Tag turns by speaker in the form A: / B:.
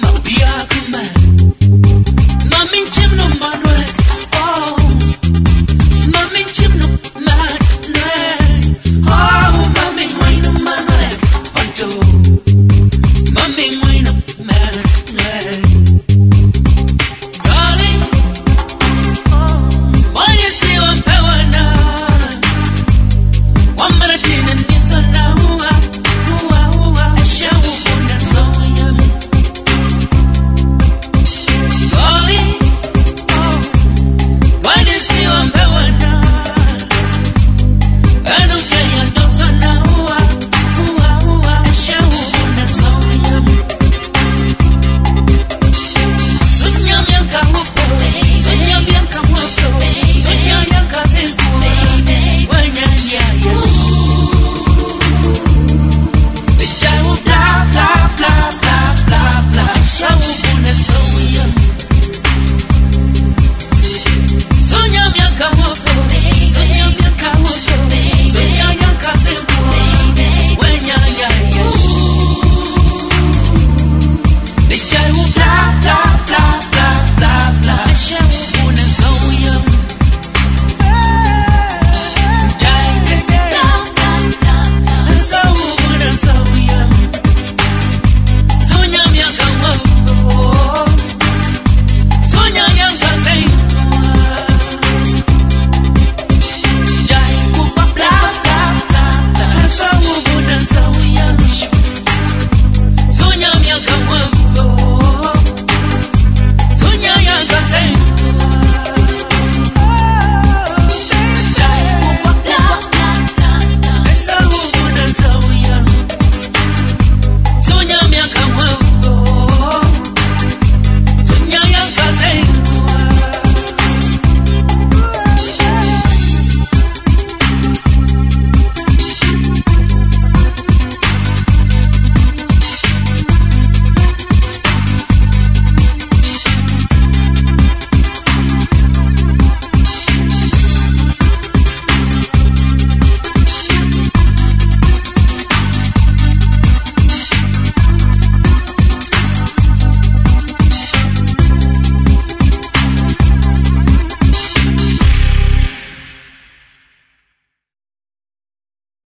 A: una vieja